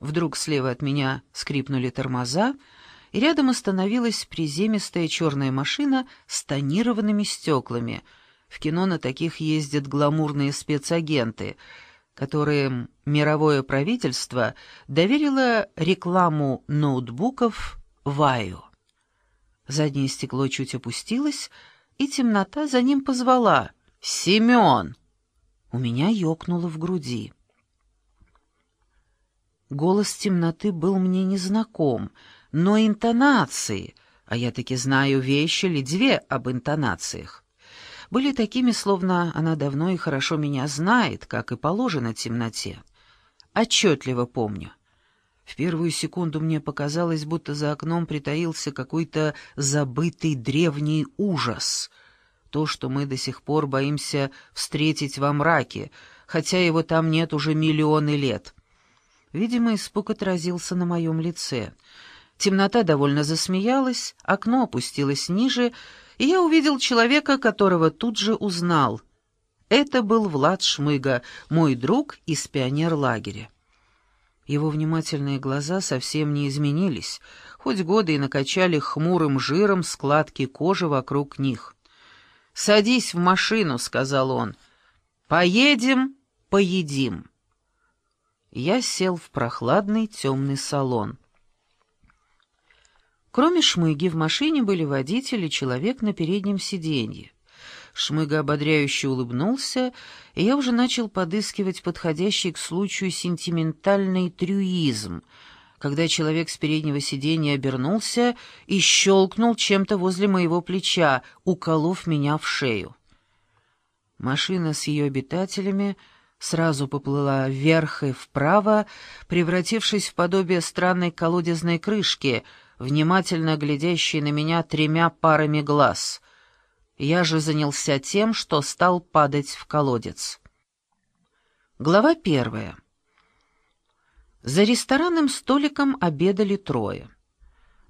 Вдруг слева от меня скрипнули тормоза, и рядом остановилась приземистая черная машина с тонированными стеклами. В кино на таких ездят гламурные спецагенты, которым мировое правительство доверило рекламу ноутбуков «Ваю». Заднее стекло чуть опустилось, и темнота за ним позвала «Семен!». У меня ёкнуло в груди. Голос темноты был мне незнаком, но интонации, а я таки знаю вещи или две об интонациях, были такими, словно она давно и хорошо меня знает, как и положено темноте. Отчетливо помню. В первую секунду мне показалось, будто за окном притаился какой-то забытый древний ужас. То, что мы до сих пор боимся встретить во мраке, хотя его там нет уже миллионы лет. Видимо, испуг отразился на моем лице. Темнота довольно засмеялась, окно опустилось ниже, и я увидел человека, которого тут же узнал. Это был Влад Шмыга, мой друг из пионерлагеря. Его внимательные глаза совсем не изменились, хоть годы и накачали хмурым жиром складки кожи вокруг них. «Садись в машину», — сказал он. «Поедем, поедим» я сел в прохладный темный салон. Кроме Шмыги в машине были водитель и человек на переднем сиденье. Шмыга ободряюще улыбнулся, и я уже начал подыскивать подходящий к случаю сентиментальный трюизм, когда человек с переднего сиденья обернулся и щелкнул чем-то возле моего плеча, уколов меня в шею. Машина с ее обитателями — сразу поплыла вверх и вправо, превратившись в подобие странной колодезной крышки, внимательно глядящей на меня тремя парами глаз. Я же занялся тем, что стал падать в колодец. Глава первая. За ресторанным столиком обедали трое.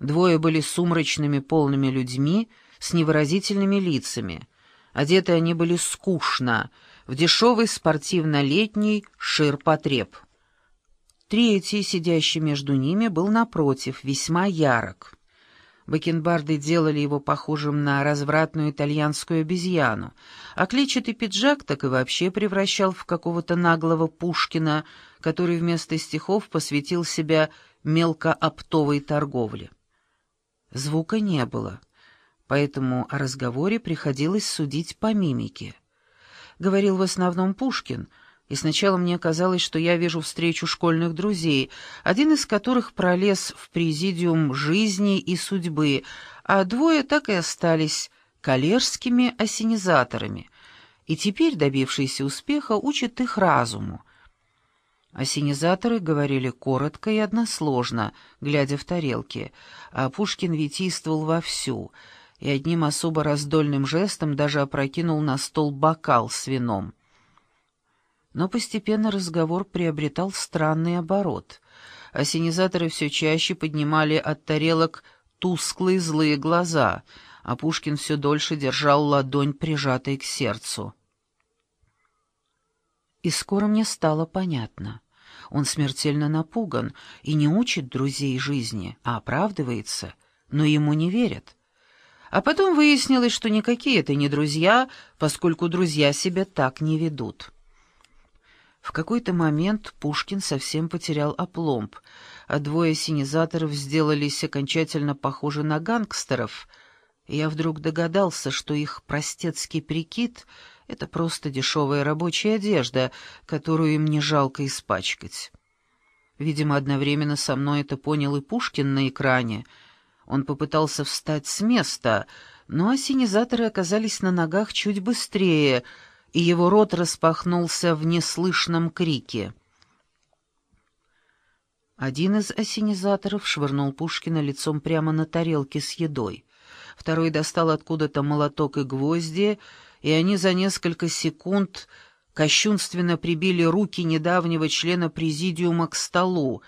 Двое были сумрачными полными людьми с невыразительными лицами. Одеты они были скучно — в дешевый спортивно-летний ширпотреб. Третий, сидящий между ними, был напротив, весьма ярок. Бакенбарды делали его похожим на развратную итальянскую обезьяну, а клетчатый пиджак так и вообще превращал в какого-то наглого Пушкина, который вместо стихов посвятил себя мелкооптовой торговле. Звука не было, поэтому о разговоре приходилось судить по мимике говорил в основном Пушкин, и сначала мне казалось, что я вижу встречу школьных друзей, один из которых пролез в президиум жизни и судьбы, а двое так и остались коллежскими осенизаторами, и теперь, добившиеся успеха, учат их разуму. Осенизаторы говорили коротко и односложно, глядя в тарелки, а Пушкин витийствовал вовсю — и одним особо раздольным жестом даже опрокинул на стол бокал с вином. Но постепенно разговор приобретал странный оборот. Осенизаторы все чаще поднимали от тарелок тусклые злые глаза, а Пушкин все дольше держал ладонь, прижатой к сердцу. И скоро мне стало понятно. Он смертельно напуган и не учит друзей жизни, а оправдывается, но ему не верят. А потом выяснилось, что никакие это не друзья, поскольку друзья себя так не ведут. В какой-то момент Пушкин совсем потерял опломб, а двое синизаторов сделались окончательно похожи на гангстеров, я вдруг догадался, что их простецкий прикид — это просто дешевая рабочая одежда, которую им не жалко испачкать. Видимо, одновременно со мной это понял и Пушкин на экране — он попытался встать с места, но осенизаторы оказались на ногах чуть быстрее, и его рот распахнулся в неслышном крике. Один из осенизаторов швырнул Пушкина лицом прямо на тарелке с едой. Второй достал откуда-то молоток и гвозди, и они за несколько секунд кощунственно прибили руки недавнего члена президиума к столу.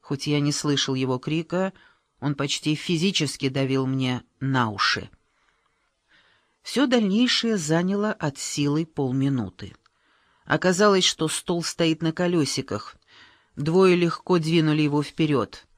Хоть я не слышал его крика, — он почти физически давил мне на уши. Все дальнейшее заняло от силы полминуты. Оказалось, что стол стоит на колесиках. Двое легко двинули его вперед.